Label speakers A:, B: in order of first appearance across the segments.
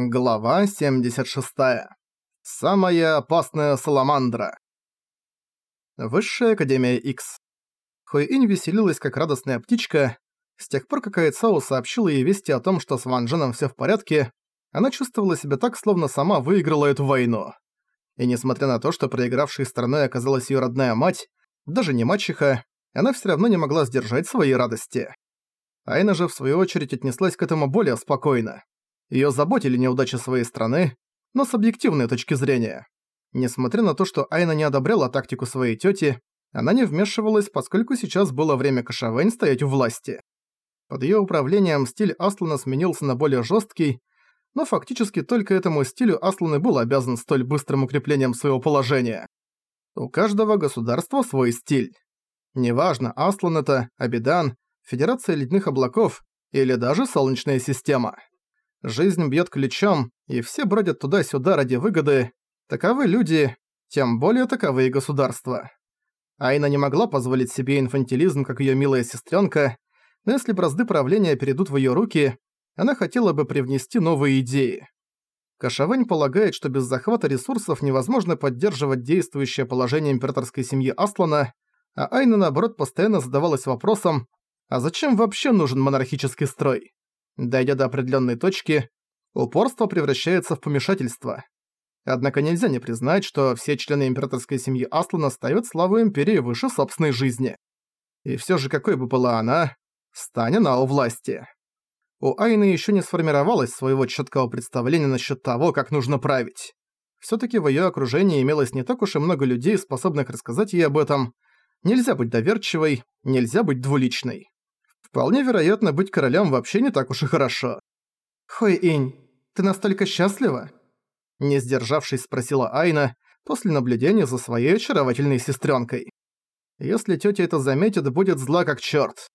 A: Глава 76. Самая опасная саламандра. Высшая Академия X. Хуэинь веселилась как радостная птичка. С тех пор, как Айцао сообщила ей вести о том, что с Ван Дженом всё в порядке, она чувствовала себя так, словно сама выиграла эту войну. И несмотря на то, что проигравшей стороной оказалась её родная мать, даже не мачеха, она всё равно не могла сдержать своей радости. Айна же, в свою очередь, отнеслась к этому более спокойно. Её заботили неудачи своей страны, но с объективной точки зрения. Несмотря на то, что Айна не одобряла тактику своей тёти, она не вмешивалась, поскольку сейчас было время Кашавэнь стоять у власти. Под её управлением стиль Аслана сменился на более жёсткий, но фактически только этому стилю Аслан и был обязан столь быстрым укреплением своего положения. У каждого государства свой стиль. Неважно, Аслан это, Абидан, Федерация Ледяных Облаков или даже Солнечная система. Жизнь бьет ключом, и все бродят туда-сюда ради выгоды. Таковы люди, тем более таковы и государства. Айна не могла позволить себе инфантилизм, как ее милая сестренка, но если бразды правления перейдут в ее руки, она хотела бы привнести новые идеи. Кашавэнь полагает, что без захвата ресурсов невозможно поддерживать действующее положение императорской семьи Аслана, а Айна, наоборот, постоянно задавалась вопросом, а зачем вообще нужен монархический строй? Дойдя до определенной точки, упорство превращается в помешательство. Однако нельзя не признать, что все члены императорской семьи Аслана ставят славу Империи выше собственной жизни. И все же какой бы была она, стань она у власти. У Айны еще не сформировалось своего четкого представления насчет того, как нужно править. все таки в ее окружении имелось не так уж и много людей, способных рассказать ей об этом. Нельзя быть доверчивой, нельзя быть двуличной. Вполне вероятно, быть королем вообще не так уж и хорошо. «Хой-инь, ты настолько счастлива?» Не сдержавшись, спросила Айна после наблюдения за своей очаровательной сестренкой. Если тетя это заметит, будет зла как черт.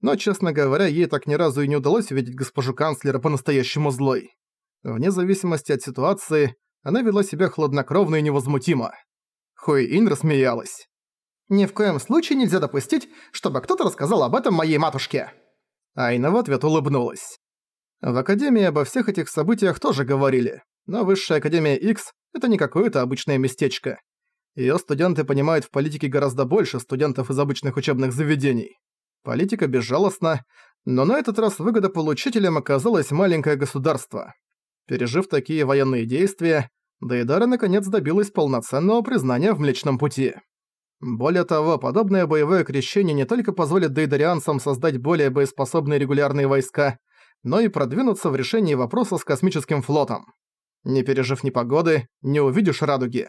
A: Но, честно говоря, ей так ни разу и не удалось увидеть госпожу канцлера по-настоящему злой. Вне зависимости от ситуации, она вела себя хладнокровно и невозмутимо. Хуи-Инь рассмеялась. Ни в коем случае нельзя допустить, чтобы кто-то рассказал об этом моей матушке». Айна в ответ улыбнулась. В Академии обо всех этих событиях тоже говорили, но Высшая Академия X — это не какое-то обычное местечко. Её студенты понимают в политике гораздо больше студентов из обычных учебных заведений. Политика безжалостна, но на этот раз выгодополучителем оказалось маленькое государство. Пережив такие военные действия, Дейдара наконец добилась полноценного признания в Млечном Пути. Более того, подобное боевое крещение не только позволит дейдарианцам создать более боеспособные регулярные войска, но и продвинуться в решении вопроса с космическим флотом. Не пережив непогоды, не увидишь радуги.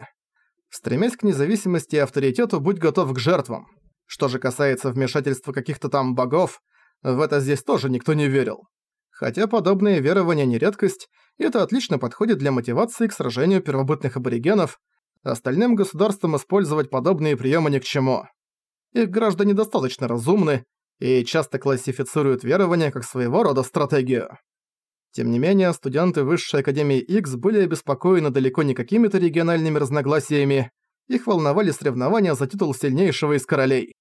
A: Стремясь к независимости и авторитету, будь готов к жертвам. Что же касается вмешательства каких-то там богов, в это здесь тоже никто не верил. Хотя подобные верования не редкость, это отлично подходит для мотивации к сражению первобытных аборигенов, Остальным государствам использовать подобные приемы ни к чему. Их граждане достаточно разумны и часто классифицируют верования как своего рода стратегию. Тем не менее, студенты Высшей Академии X были обеспокоены далеко не какими-то региональными разногласиями, их волновали соревнования за титул сильнейшего из королей.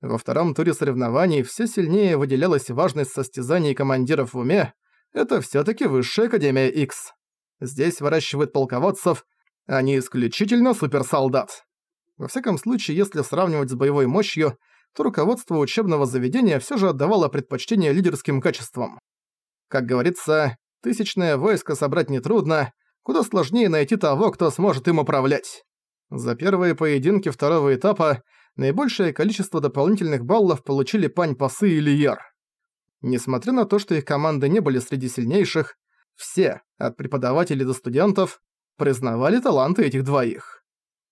A: Во втором туре соревнований все сильнее выделялась важность состязаний командиров в уме, это всё таки Высшая Академия X. Здесь выращивают полководцев, а не исключительно суперсолдат. Во всяком случае, если сравнивать с боевой мощью, то руководство учебного заведения все же отдавало предпочтение лидерским качествам. Как говорится, тысячное войско собрать нетрудно, куда сложнее найти того, кто сможет им управлять. За первые поединки второго этапа наибольшее количество дополнительных баллов получили Пань Пасы и Лиер. Несмотря на то, что их команды не были среди сильнейших, все, от преподавателей до студентов, признавали таланты этих двоих.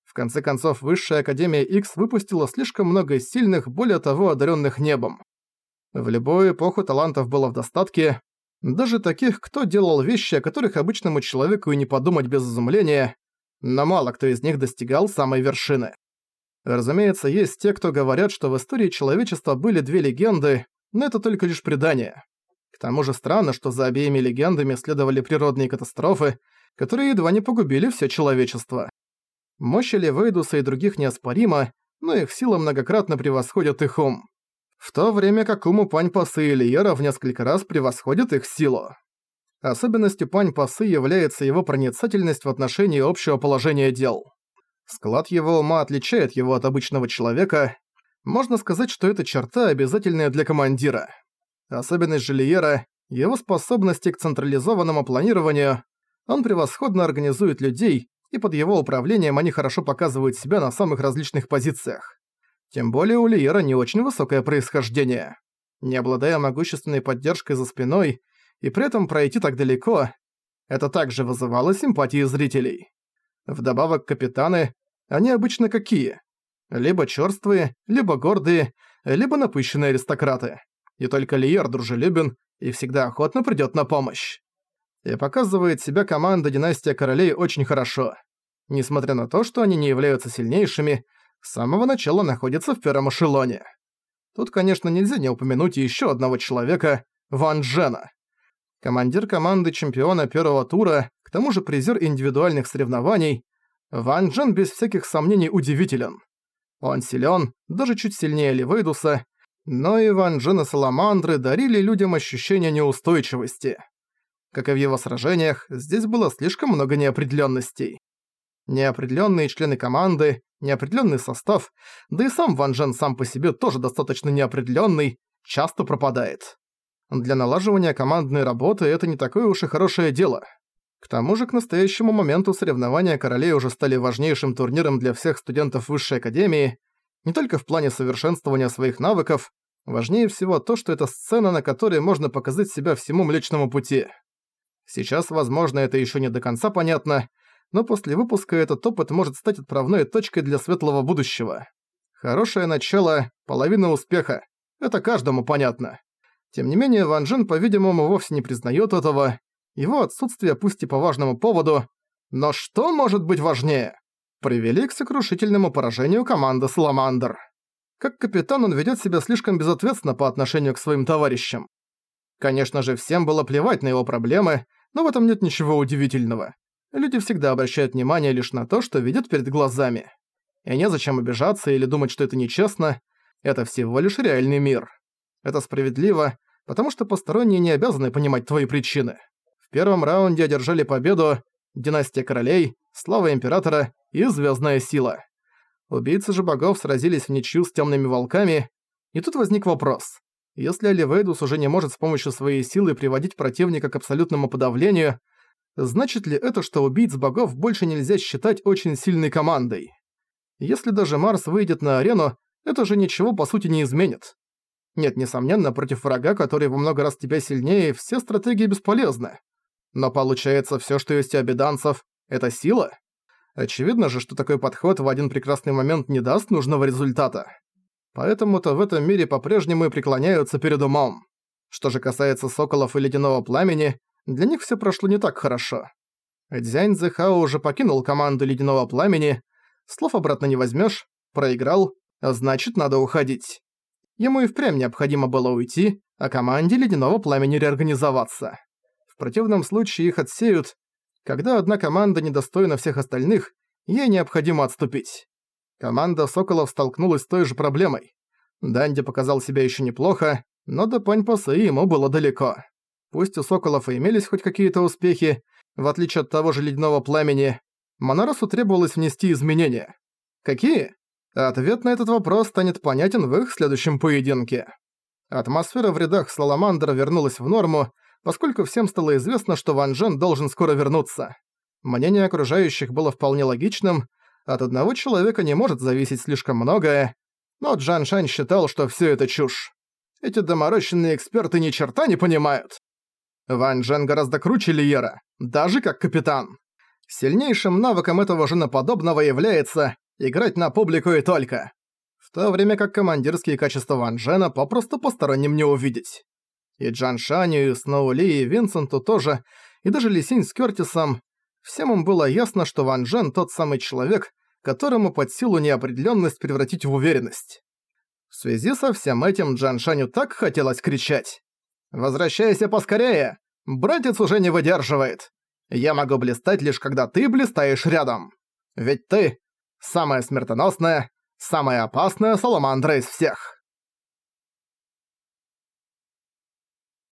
A: В конце концов, Высшая Академия X выпустила слишком много сильных, более того, одаренных небом. В любую эпоху талантов было в достатке, даже таких, кто делал вещи, о которых обычному человеку и не подумать без изумления, но мало кто из них достигал самой вершины. Разумеется, есть те, кто говорят, что в истории человечества были две легенды, но это только лишь предание. К тому же странно, что за обеими легендами следовали природные катастрофы, которые едва не погубили все человечество. Мощь Элевейдуса и других неоспорима, но их сила многократно превосходит их ум. В то время как ум Пань Пасы и Лиера в несколько раз превосходит их силу. Особенностью Пань Пасы является его проницательность в отношении общего положения дел. Склад его ума отличает его от обычного человека. Можно сказать, что эта черта обязательная для командира. Особенность Жильера – его способности к централизованному планированию. Он превосходно организует людей, и под его управлением они хорошо показывают себя на самых различных позициях. Тем более у Лиера не очень высокое происхождение. Не обладая могущественной поддержкой за спиной и при этом пройти так далеко, это также вызывало симпатии зрителей. Вдобавок капитаны, они обычно какие? Либо чёрствые, либо гордые, либо напыщенные аристократы. И только Лиер дружелюбен и всегда охотно придёт на помощь. И показывает себя команда Династия Королей очень хорошо. Несмотря на то, что они не являются сильнейшими, с самого начала находятся в первом эшелоне. Тут, конечно, нельзя не упомянуть ещё одного человека – Ван Джена. Командир команды чемпиона первого тура, к тому же призер индивидуальных соревнований, Ван Джен без всяких сомнений удивителен. Он силен, даже чуть сильнее Ливейдуса, но и Ван Джен и Саламандры дарили людям ощущение неустойчивости. Как и в его сражениях, здесь было слишком много неопределенностей. Неопределенные члены команды, неопределенный состав, да и сам Ван Джен сам по себе тоже достаточно неопределенный, часто пропадает. Для налаживания командной работы это не такое уж и хорошее дело. К тому же к настоящему моменту соревнования королей уже стали важнейшим турниром для всех студентов высшей академии, не только в плане совершенствования своих навыков, важнее всего то, что это сцена, на которой можно показать себя всему Млечному Пути. Сейчас, возможно, это еще не до конца понятно, но после выпуска этот опыт может стать отправной точкой для светлого будущего. Хорошее начало – половина успеха. Это каждому понятно. Тем не менее, Ван Джен, по-видимому, вовсе не признает этого. Его отсутствие пусть и по важному поводу. Но что может быть важнее? Привели к сокрушительному поражению команды Саламандр. Как капитан он ведет себя слишком безответственно по отношению к своим товарищам. Конечно же, всем было плевать на его проблемы, но в этом нет ничего удивительного. Люди всегда обращают внимание лишь на то, что видят перед глазами. И незачем обижаться или думать, что это нечестно. Это всего лишь реальный мир. Это справедливо, потому что посторонние не обязаны понимать твои причины. В первом раунде одержали победу Династия Королей, Слава Императора и Звездная Сила. Убийцы же богов сразились в ничью с темными волками, и тут возник вопрос. Если Оливейдус уже не может с помощью своей силы приводить противника к абсолютному подавлению, значит ли это, что убийц богов больше нельзя считать очень сильной командой? Если даже Марс выйдет на арену, это же ничего по сути не изменит. Нет, несомненно, против врага, который во много раз тебя сильнее, все стратегии бесполезны. Но получается, все, что есть у обеданцев, это сила? Очевидно же, что такой подход в один прекрасный момент не даст нужного результата. Поэтому-то в этом мире по-прежнему и преклоняются перед умом. Что же касается соколов и ледяного пламени, для них все прошло не так хорошо. Дзянь Зэхао уже покинул команду ледяного пламени, слов обратно не возьмешь, проиграл, значит надо уходить. Ему и впрямь необходимо было уйти, а команде Ледяного Пламени реорганизоваться. В противном случае их отсеют. Когда одна команда недостойна всех остальных, ей необходимо отступить. Команда Соколов столкнулась с той же проблемой. Данди показал себя еще неплохо, но до Паньпаса ему было далеко. Пусть у Соколов и имелись хоть какие-то успехи, в отличие от того же Ледяного Пламени, Моноросу требовалось внести изменения. Какие? Ответ на этот вопрос станет понятен в их следующем поединке. Атмосфера в рядах Саламандра вернулась в норму, поскольку всем стало известно, что Ван Джен должен скоро вернуться. Мнение окружающих было вполне логичным, от одного человека не может зависеть слишком многое, но Джан Шань считал, что все это чушь. Эти доморощенные эксперты ни черта не понимают. Ван Джен гораздо круче Лиера, даже как капитан. Сильнейшим навыком этого женоподобного является играть на публику и только. В то время как командирские качества Ван Джена попросту посторонним не увидеть. И Джан Шаню, и Сноу Ли, и Винсенту тоже, и даже Лисинь с Кёртисом, всем им было ясно, что Ван Джен тот самый человек, которому под силу неопределенность превратить в уверенность. В связи со всем этим Джан Шаню так хотелось кричать. «Возвращайся поскорее! Братец уже не выдерживает! Я могу блистать лишь когда ты блистаешь рядом! Ведь ты самая смертоносная, самая опасная саламандра из всех.